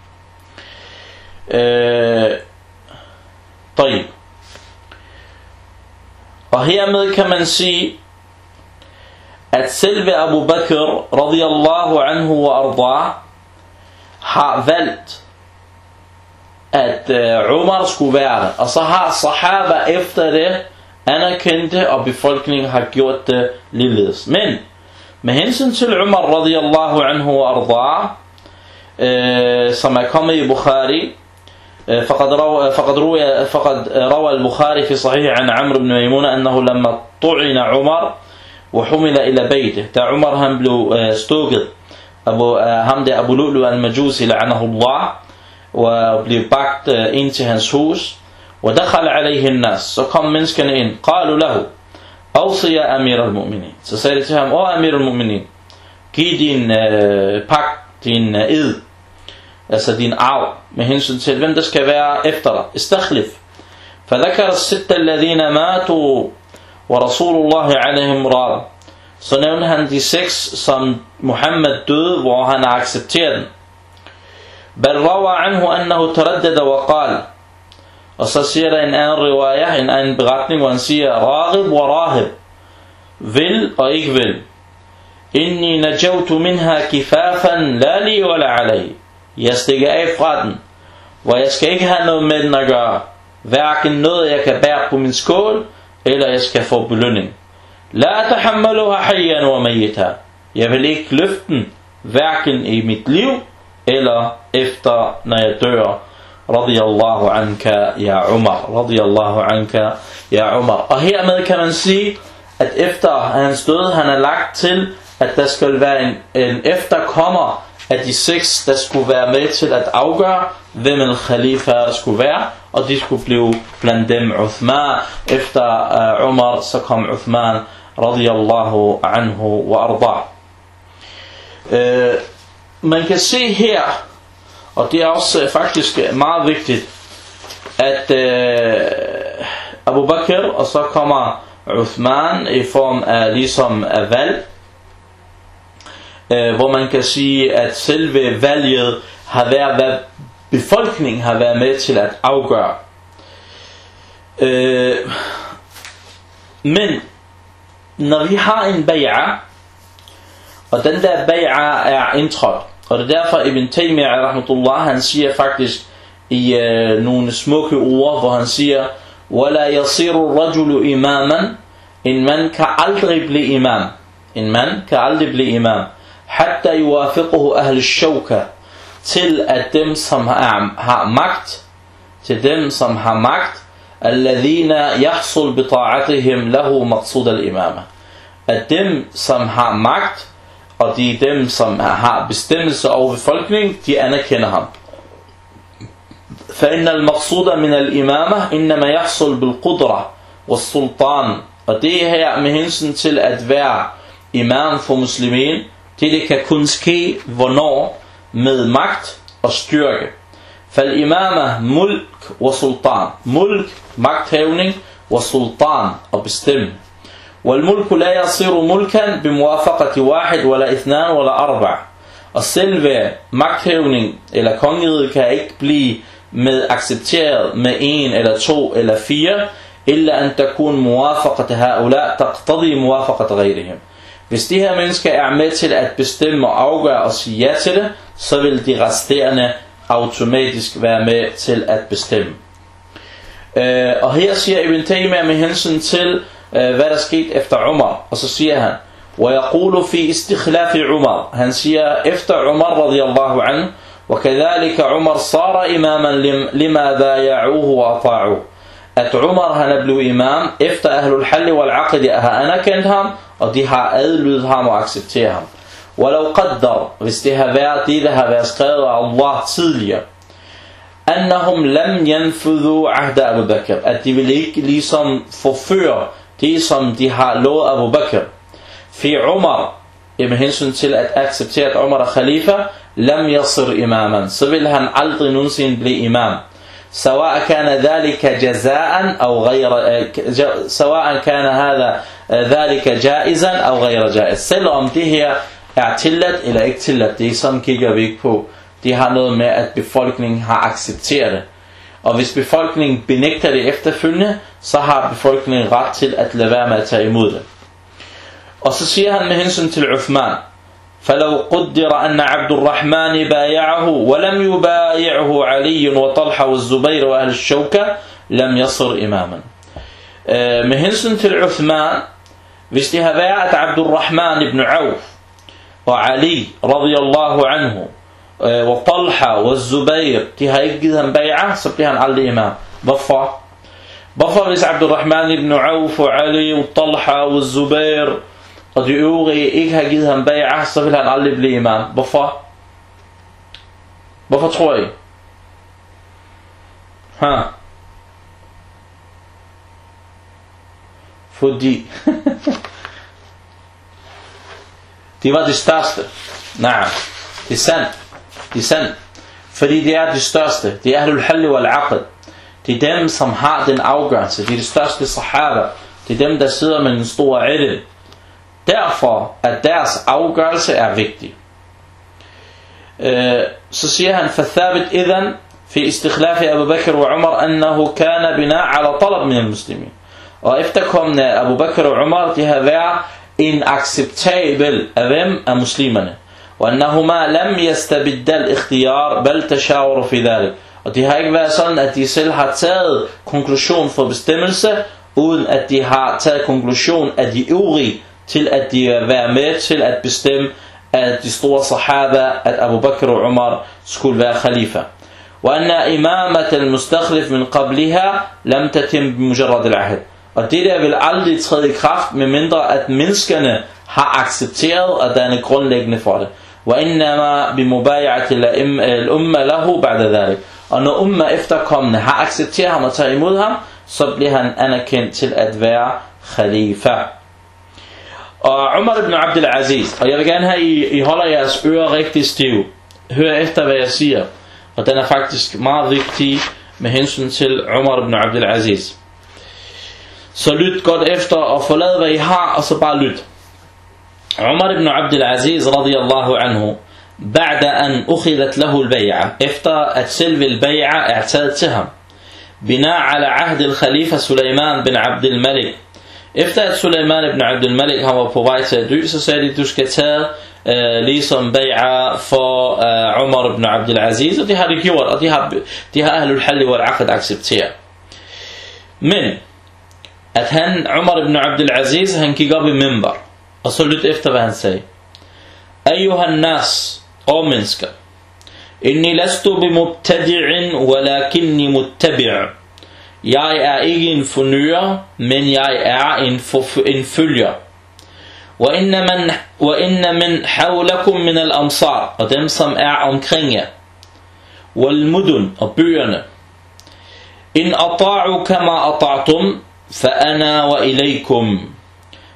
S1: Øh, طيب. Og hermed kan man sige, at selve Abu Bakr radiyallahu anhu wa arda har valgt at uh, Umar skulle være det. Og så har sahaba efter det anerkendte og befolkningen har gjort det ligeledes. Men med hensyn til Umar radiallahu anhu arda, øh, som er kommet i Bukhari, فقد روى البخاري في صحيح عن عمرو بن ميمون أنه لما طعن عمر وحمل إلى بيته تاع عمر هم بلو آه، ستوغل أبو آه، هم أبو لؤلؤ المجوسي لعنه الله وبلي باكت آه، انت هانس ودخل عليه الناس så kom menneskene ind قالوا له أوصي يا أمير المؤمنين så sagde de til ham åh Amir al-Mu'minin giv din øh, pagt din øh, ed altså din arv med hensyn til hvem der skal være efter dig استخلف فذكر الستة الذين ماتوا ورسول الله عليهم راض så nævnte han de seks som Muhammed døde hvor han har accepteret den بل روى عنه أنه تردد وقال og så siger der en anden riwayah, en anden beretning, hvor han siger, Ragib wa rahib, vil og ikke vil. Inni najawtu minha kifafan la li wa la alay. Jeg stikker af fra den, hvor jeg skal ikke have noget med den at gøre. Hverken noget, jeg kan bære på min skål, eller jeg skal få belønning. La tahammaluha hayyan wa mayyita. Jeg vil ikke løfte den, hverken i mit liv, eller efter, når jeg dør. رضي الله عنك يا عمر رضي الله عنك يا عمر og hermed kan man sige at efter hans død han er lagt til at der skal være en, en efterkommer af de seks der skulle være med til at afgøre hvem en khalifa skulle være og de skulle blive blandt dem Uthman efter uh, Umar så kom Uthman radiyallahu anhu wa arda uh, man kan se her og det er også øh, faktisk øh, meget vigtigt, at øh, Abu Bakr, og så kommer Uthman i form af ligesom af valg, øh, hvor man kan sige, at selve valget har været, hvad befolkningen har været med til at afgøre. Øh, men når vi har en bay'a, og den der bay'a er indtrådt, og det er derfor Ibn Taymiyyah rahmatullah, han siger faktisk i øh, nogle smukke ord, hvor han siger, وَلَا يَصِيرُ الرَّجُلُ إِمَامًا En mand kan aldrig blive imam. En mand kan aldrig blive imam. حتى يوافقه أهل الشوكة til at dem som har, har magt til dem som har magt الذين يحصل بطاعتهم له مقصود الإمامة at dem som har magt og de er dem, som har bestemmelse over befolkningen, de anerkender ham. فإن المقصود من الإمامة إنما يحصل بالقدرة والسلطان og det her med hensyn til at være imam for muslimin, det, det kan kun ske, hvornår? Med magt og styrke. فالإمامة ملك وسلطان ملك magthævning og sultan og bestemme والملك لا يصير ملكا بموافقة واحد ولا اثنان ولا أربع og selve magthævning eller kongeriget kan ikke blive med accepteret med en eller to eller fire إلا أن تكون موافقة هؤلاء تقتضي موافقة غيرهم Hvis de her mennesker er med til at bestemme og afgøre og sige ja til det, så vil de resterende automatisk være med til at bestemme. Øh, og her siger Ibn Taymiyyah med hensyn til der skete efter Umar. Og så siger han, ويقول في استخلاف عمر han siger efter Umar رضي الله عنه وكذلك عمر صار إماما لما بايعوه وأطاعوه at Umar han er blevet imam efter Ahlul Halli wal Aqdi har anerkendt ham og de har adlydet ham og accepteret ham ولو قدر hvis det har været det der har været skrevet af Allah tidligere أنهم لم ينفذوا عهد أبو بكر at de vil ikke ligesom forføre det som de har lovet Abu Bakr. Fi Umar, med hensyn til at acceptere at Umar er khalifa, lam yasir imaman, så vil han aldrig nogensinde blive imam. سواء كان ذلك جزاء أو غير سواء كان هذا ذلك جائزا أو غير جائز selvom det her er tilladt eller ikke tilladt det sådan kigger vi ikke på det har noget med at befolkningen har accepteret det og hvis befolkningen benægter det efterfølgende, så har befolkningen ret til at lade være med at tage imod det. Og så siger han med hensyn til Uthman, فلو قدر أن عبد الرحمن بايعه ولم يبايعه علي وطلحة والزبير وأهل الشوكة لم يصر إماما med hensyn til Uthman, hvis det har været Abdul Rahman ibn Auf og Ali radiyallahu anhu øh, og Zubair, de har ikke givet ham bay'ah, så bliver han aldrig imam. Hvorfor? Hvorfor hvis Abdurrahman ibn Auf og Ali og Talha og Zubair og de øvrige ikke har givet ham bay'ah, så vil han aldrig blive imam. Hvorfor? Hvorfor tror I? Ha? Fordi de var de største. Nej, det er sandt. Det er sandt. Fordi det er de største. Det er Ahlul Halli wal Aqd. Det er dem, som har den afgørelse. Det er de største sahaba. Det er dem, der sidder med den store ilm. Derfor at deres afgørelse er vigtig. Øh, så siger han, فثابت إذن في استخلاف أبو بكر وعمر أنه كان بناء على طلب من المسلمين. Og efterkommende af Abu Bakr og Umar, de har været en acceptabel af hvem? Af muslimerne. وأنهما لم يستبد الاختيار بل تشاوروا في ذلك. Og det har ikke været sådan, at de selv har taget konklusion for bestemmelse, uden at de har taget konklusion af de øvrige, til at de vil være med til at bestemme, at de store sahaba, at Abu Bakr og Umar skulle være khalifa. وأن إمامة المستخلف من قبلها لم تتم بمجرد العهد. Og det der vil aldrig træde i kraft, med mindre at menneskerne har accepteret at danne grundlæggende for det. وإنما بمبايعة الأمة له بعد ذلك. Og når umma efterkommende har accepteret ham og tager imod ham, så bliver han anerkendt til at være khalifa. Og Umar ibn Abdul Aziz, og jeg vil gerne have, I, I holder jeres ører rigtig stiv. Hør efter, hvad jeg siger. Og den er faktisk meget vigtig med hensyn til Umar ibn Abdul Aziz. Så lyt godt efter og forlad hvad I har, og så bare lyt. عمر بن عبد العزيز رضي الله عنه بعد أن أخذت له البيعة افتى سلف البيعة اعتادتها بناء على عهد الخليفة سليمان بن عبد الملك. افتى سليمان بن عبد الملك هم وفوائت دوء سسالي دوشكتال آه، ليصن بيعة فعمر آه، بن عبد العزيز. وديها ريكيور وديها أهل الحل والعقد اكسبتيا من أثن عمر بن عبد العزيز هنكي قبل منبر. Lyt efter, hvad han sagde. Ayuhan nas, og mennesker, inni lastu bimubtadi'in, walakinni muttabi' Jeg er ikke en fornyer, men jeg er en, en følger. وإن من, وإن من حولكم من الأمصار og dem som er omkring jer والمدن og byerne إن أطاعوا كما أطعتم فأنا وإليكم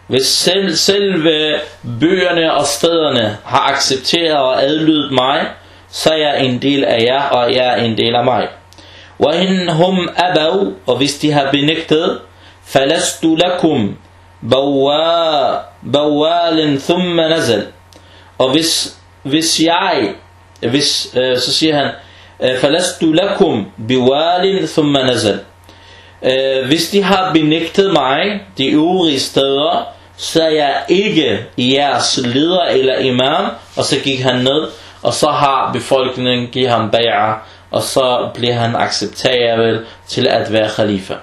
S1: Hvis selv, selve byerne og stederne har accepteret og adlydet mig, så er jeg en del af jer, og jeg er en del af mig. وإن هم أبوا og hvis de har benægtet فلست لكم بوا بوال ثم نزل og hvis, hvis jeg hvis, øh, så siger han فلست لكم بوال ثم نزل øh, hvis de har benægtet mig de øvrige steder så er jeg ikke jeres leder eller imam og så gik han ned og så har befolkningen givet ham bay'ah og så bliver han acceptabel til at være khalifa.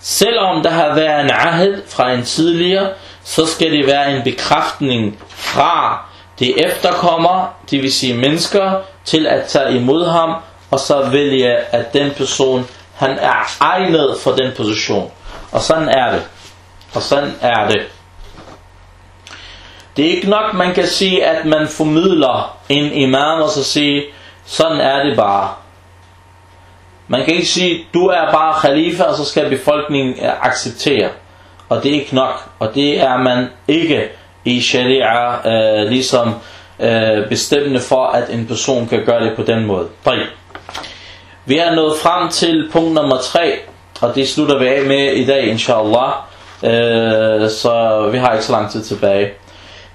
S1: Selvom der har været en ahid fra en tidligere, så skal det være en bekræftning fra de efterkommer, det vil sige mennesker, til at tage imod ham, og så vælge, at den person, han er egnet for den position. Og sådan er det. Og sådan er det. Det er ikke nok, man kan sige, at man formidler en imam, og så sige, sådan er det bare. Man kan ikke sige, du er bare khalifa, og så skal befolkningen eh, acceptere. Og det er ikke nok. Og det er man ikke i sharia øh, ligesom øh, bestemmende for, at en person kan gøre det på den måde. 3. Vi er nået frem til punkt nummer 3, og det slutter vi af med i dag, inshallah. Øh, så vi har ikke så lang tid tilbage.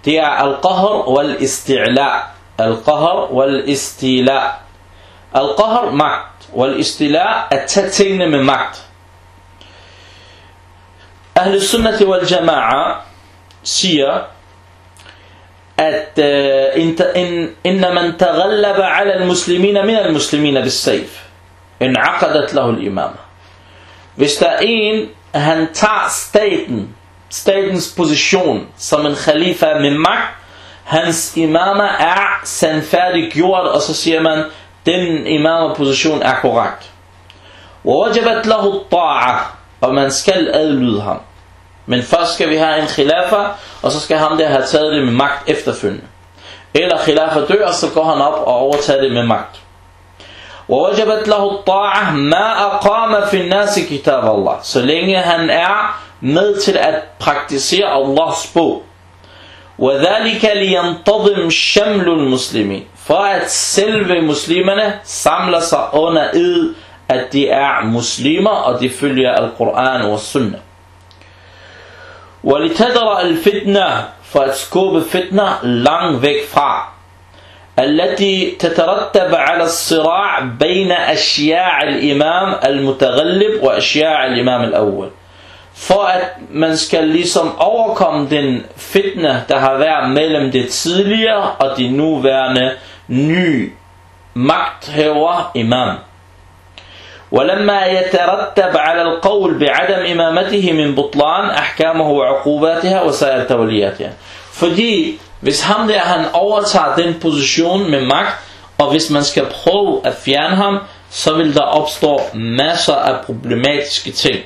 S1: Er al-qahr wal-isti'la. Al-qahr wal-istila. Al-qahr, magt. والاستيلاء at tage tingene med magt. Ahl sunnati wal jama'a siger, at uh, in, in, in man taghallaba ala al-muslimina min al-muslimina bis-sayf, inaqadat lahu al-imama. Hvis der er en, han tager staten, statens position som en khalifa med magt, hans imamer er sandfærdiggjort, og så siger man, den imamerposition er korrekt. وَوَجَبَتْ لَهُ الطَّاعَةِ Og man skal adlyde ham. Men først skal vi have en khilafa, og så skal ham der have taget det med magt efterfølgende. Eller khilafa dør, så går han op og overtager det med magt. ووجبت له الطاعة ما أقام في الناس كتاب الله så længe han er med til at praktisere Allahs bog وذلك لينتظم شمل المسلمين for at selve muslimerne samler sig under ed at de er muslimer og de følger al-Quran og Sunnah ولتدرأ الفتنة for at skubbe fitna langt væk fra التي تترتب على الصراع بين أشياع الإمام المتغلب وأشياع الإمام الأول for at man skal ligesom overkomme den fitne, der har været mellem det tidligere og de nuværende nye magthaver imam. ولما يترتب على القول بعدم إمامته من بطلان أحكامه وعقوباتها وسائر تولياتها. Fordi hvis ham der han overtager den position med magt, og hvis man skal prøve at fjerne ham, så vil der opstå masser af problematiske ting.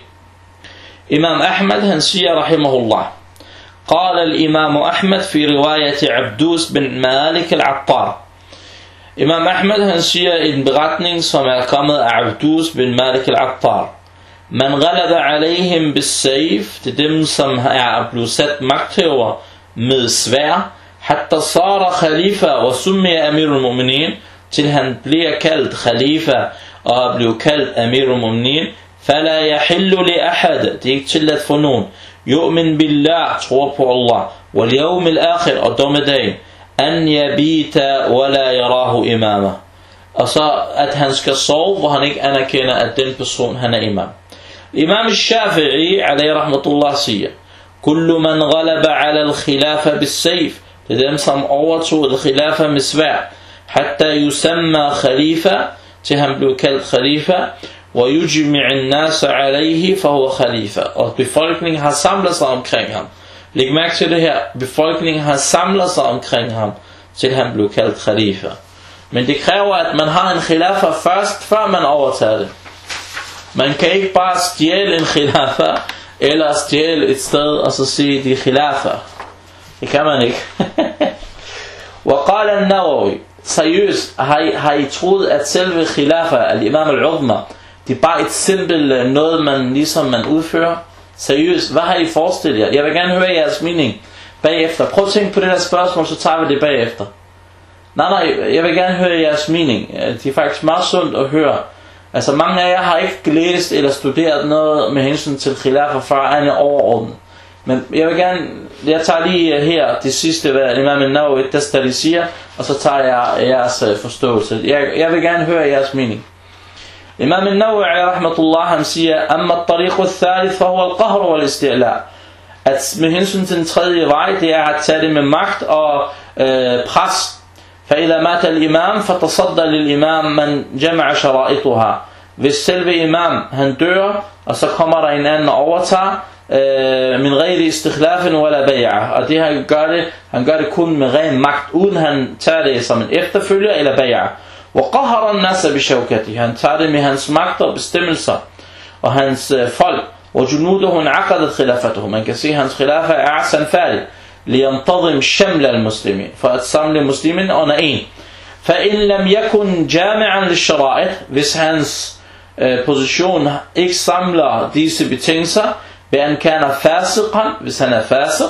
S1: Imam Ahmad han siger rahimahullah, قال الإمام أحمد في رواية عبدوس بن مالك العطار Imam Ahmad han siger en beretning, som er kommet af Abdus bin Malik al-Attar. Man ghalaba alayhim bis sayf, det er dem, som er blevet sat magthæver med svær, hatta sara khalifa og summiya amirul mu'minin, til han bliver kaldt khalifa og bliver kaldt amirul mu'minin, فلا يحل لأحد تيك فنون يؤمن بالله تروب الله واليوم الآخر الدوم دين أن يبيت ولا يراه إماما. أصا أت هنس كصو وهنك أنا كنا أدن بصون هنا إمام. الإمام الشافعي عليه رحمة الله سيا كل من غلب على الخلافة بالسيف تدم سم أوتو الخلافة مسبع حتى يسمى خليفة تهم بلوكال خليفة yujmi' an-nas alayhi, fahuwa khalifa. Og befolkningen har samlet sig omkring ham. Læg mærke til det her. Befolkningen har samlet sig omkring ham, til han blev kaldt khalifa. Men det kræver, at man har en khilafa først, før man overtager det. Man kan ikke bare stjæle en khilafa, eller stjæle et sted, og så sige, er khilafa. Det kan man ikke. وقال النووي har I troet, at selve khilafa, al-imam al-udma, det er bare et simpelt øh, noget, man ligesom man udfører? Seriøst, hvad har I forestillet jer? Jeg vil gerne høre jeres mening bagefter. Prøv at tænke på det der spørgsmål, så tager vi det bagefter. Nej, nej, jeg vil gerne høre jeres mening. Øh, det er faktisk meget sundt at høre. Altså mange af jer har ikke læst eller studeret noget med hensyn til khilaf før egen overordnet. Men jeg vil gerne, jeg tager lige øh, her det sidste, hvad Imam Nawawi der siger, og så tager jeg jeres forståelse. Jeg, jeg vil gerne høre jeres mening. Imam Nawawi rahmatullah han siger, Amma tariqu thalith, fahuwa al-qahr wal-isti'la. At med hensyn til den tredje vej, det er at tage det med magt og øh, pres. فإذا مات الإمام فتصدى للإمام من جمع شرائطها. Hvis selve imam han dør, og så kommer der en anden og overtager, øh, min غير استخلاف ولا بيعة. Og det han gør det, han gør det kun med ren magt, uden han tager det som en efterfølger eller bærer. وقهر الناس بشوكته هان تعلم هانس مكت باستملسة وهانس فل وجنوده انعقدت خلافته من كسي هانس خلافة أعسن فالي لينتظم شمل المسلمين. فأتسام لمسلمين أنئين فإن لم يكن جامعا للشرائط آه، بس هانس position ikke samler disse betingelser, hvad han kan er fasiqan, hvis han er fasiq,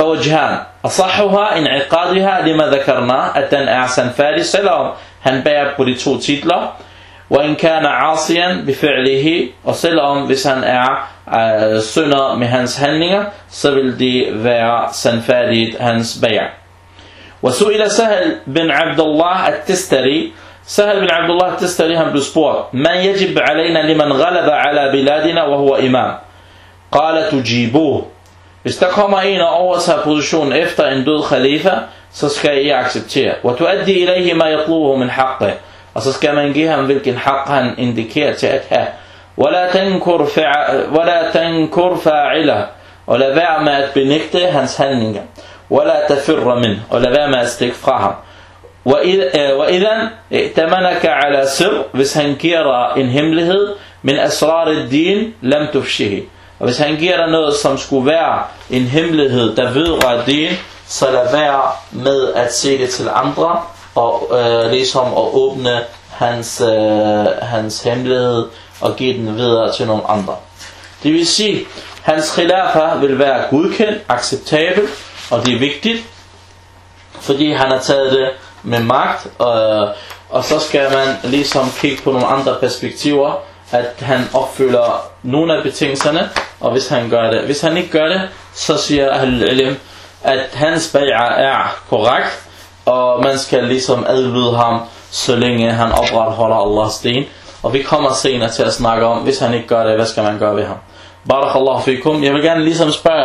S1: فوجهان. أصحها انعقادها لما ذكرنا أتن أعسن فارس سلام هن هنبيع بريتو تيتلا وإن كان عاصيا بفعله وسلام بسن أع آه، سنة مهنس هنية. سبل دي فاع سنفاري هنس بيع. وسئل سهل بن عبد الله التستري. سهل بن عبد الله التستري هم بسبور ما يجب علينا لمن غلب على بلادنا وهو إمام؟ قال تجيبوه. Hvis der kommer en og overtager positionen efter en død khalifa, så skal I acceptere. وَتُؤَدِّي إِلَيْهِ مَا يَطْلُوهُ مِنْ حَقِّهِ Og så skal man give ham, hvilken haq han indikerer til at have. وَلَا تَنْكُرْ, فع... ولا تنكر فاعله Og lad være med at benægte hans handlinger. ولا تفر منه og lad være med at stikke fra ham. وإذا ائتمنك على سر hvis han giver dig en hemmelighed min asrar al-din lam tufshihi og hvis han giver dig noget som skulle være en hemmelighed der vedrører din så lad være med at se det til andre og øh, ligesom at åbne hans, øh, hans hemmelighed og give den videre til nogle andre. Det vil sige, hans khilafa vil være godkendt, acceptabel, og det er vigtigt, fordi han har taget det med magt, og, og så skal man ligesom kigge på nogle andre perspektiver, at han opfylder nogle af betingelserne, og hvis han gør det. Hvis han ikke gør det, så siger Ahl at hans bay'a er korrekt, og man skal ligesom adlyde ham, så længe han opretholder Allahs din. Og vi kommer senere til at snakke om, hvis han ikke gør det, hvad skal man gøre ved ham. Barakallahu fikum. Jeg vil gerne ligesom spørge